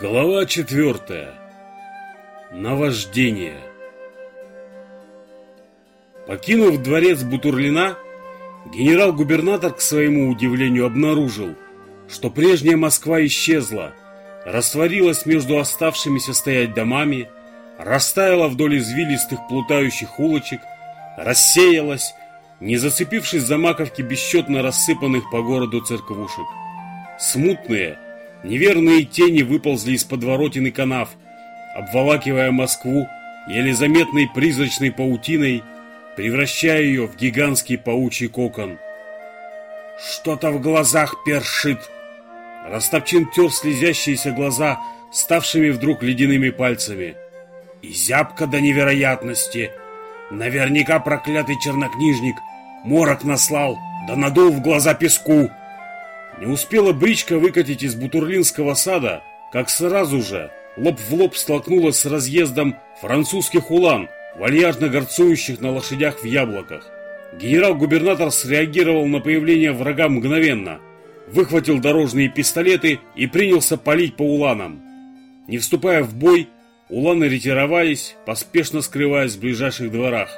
Глава четвертая. Наваждение. Покинув дворец Бутурлина, генерал-губернатор к своему удивлению обнаружил, что прежняя Москва исчезла, растворилась между оставшимися стоять домами, растаяла вдоль извилистых плутающих улочек, рассеялась, не зацепившись за маковки бесчетно рассыпанных по городу церквушек. Смутные, Неверные тени выползли из подворотен и канав, обволакивая Москву еле заметной призрачной паутиной, превращая ее в гигантский паучий кокон. Что-то в глазах першит. Растопчин тер слезящиеся глаза, ставшими вдруг ледяными пальцами. И зябко до невероятности. Наверняка проклятый чернокнижник морок наслал, да надул в глаза песку. Не успела бричка выкатить из Бутурлинского сада, как сразу же лоб в лоб столкнулась с разъездом французских улан, вальяжно горцующих на лошадях в яблоках. Генерал-губернатор среагировал на появление врага мгновенно, выхватил дорожные пистолеты и принялся палить по уланам. Не вступая в бой, уланы ретировались, поспешно скрываясь в ближайших дворах.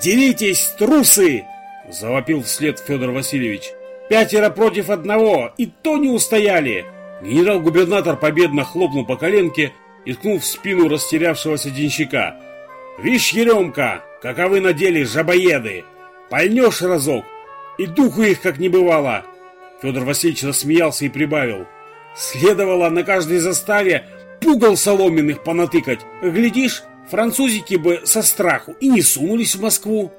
«Деритесь, трусы!» – завопил вслед Федор Васильевич. Пятеро против одного, и то не устояли. Генерал-губернатор победно хлопнул по коленке и ткнул в спину растерявшегося денщика. «Вишь, Еремка, каковы на деле жабоеды! Пальнешь разок, и духу их как не бывало!» Федор Васильевич рассмеялся и прибавил. «Следовало на каждой заставе пугал соломенных понатыкать. Глядишь, французики бы со страху и не сунулись в Москву.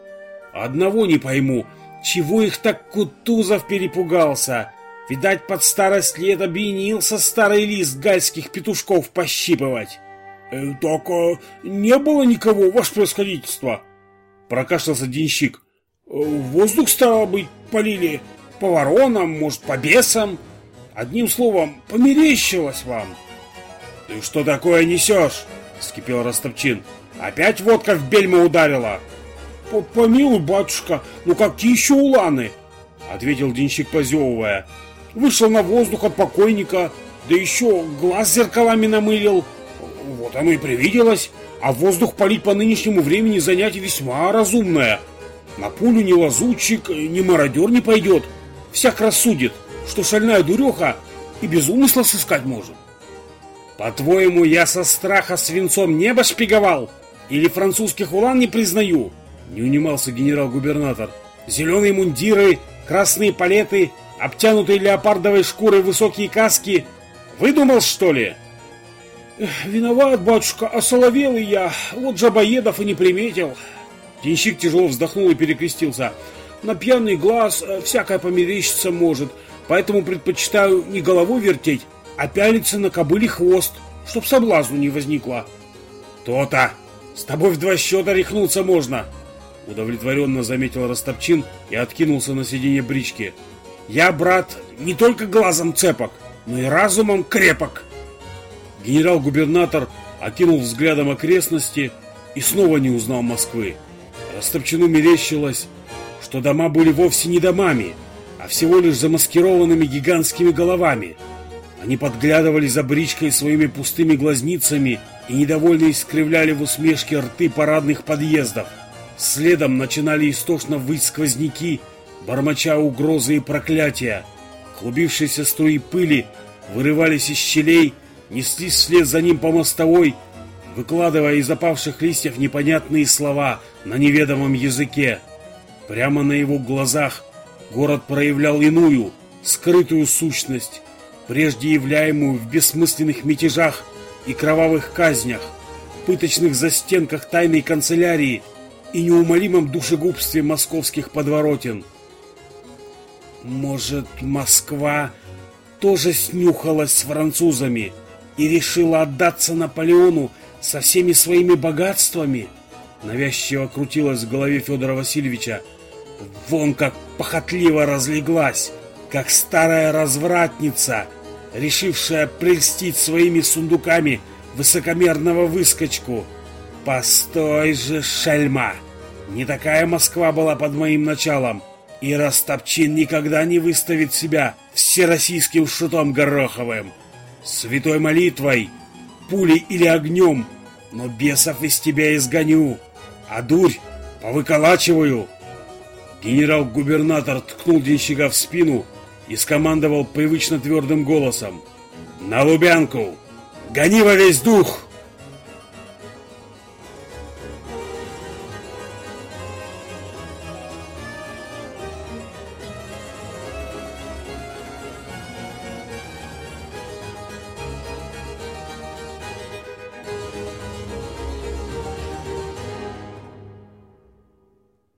Одного не пойму, чего их так Кутузов перепугался? Видать, под старость лет объединился старый лист гальских петушков пощипывать. Э, «Так э, не было никого, ваше происходительство!» Прокашлялся денщик. Э, «Воздух, стало быть, полили по воронам, может, по бесам. Одним словом, померещилось вам!» «Ты что такое несешь?» — вскипел Ростовчин. «Опять водка в бельму ударила!» «Помилуй, батюшка, ну какие еще уланы?» Ответил денщик, позевывая. «Вышел на воздух от покойника, да еще глаз зеркалами намылил. Вот оно и привиделось. А воздух полить по нынешнему времени занятие весьма разумное. На пулю ни лазутчик, ни мародер не пойдет. Всяк рассудит, что шальная дуреха и без умысла сыскать может». «По-твоему, я со страха свинцом небо шпиговал? Или французских улан не признаю?» Не унимался генерал-губернатор. Зеленые мундиры, красные палеты, обтянутые леопардовой шкурой высокие каски. Выдумал, что ли? Виноват, батюшка, осоловел и я. Вот жабоедов и не приметил. Денщик тяжело вздохнул и перекрестился. На пьяный глаз э, всякое померещиться может, поэтому предпочитаю не головой вертеть, а пялиться на кобыле хвост, чтоб соблазну не возникло. То-то! С тобой в два счета рехнуться можно, Удовлетворенно заметил Ростопчин и откинулся на сиденье брички. «Я, брат, не только глазом цепок, но и разумом крепок!» Генерал-губернатор окинул взглядом окрестности и снова не узнал Москвы. Ростопчину мерещилось, что дома были вовсе не домами, а всего лишь замаскированными гигантскими головами. Они подглядывали за бричкой своими пустыми глазницами и недовольно искривляли в усмешке рты парадных подъездов. Следом начинали истошно выть сквозняки, бормоча угрозы и проклятия. Клубившиеся струи пыли вырывались из щелей, неслись вслед за ним по мостовой, выкладывая из опавших листьев непонятные слова на неведомом языке. Прямо на его глазах город проявлял иную, скрытую сущность, прежде являемую в бессмысленных мятежах и кровавых казнях, пыточных застенках тайной канцелярии – и неумолимом душегубстве московских подворотен. Может, Москва тоже снюхалась с французами и решила отдаться Наполеону со всеми своими богатствами? Навязчиво крутилась в голове Федора Васильевича. Вон как похотливо разлеглась, как старая развратница, решившая прельстить своими сундуками высокомерного выскочку. Постой же, шальма! Не такая Москва была под моим началом. И Растопчин никогда не выставит себя всероссийским шутом Гороховым. святой молитвой, пулей или огнем, но бесов из тебя изгоню, а дурь повыколачиваю. Генерал-губернатор ткнул денщика в спину и скомандовал привычно твердым голосом. «На Лубянку! Гони во весь дух!»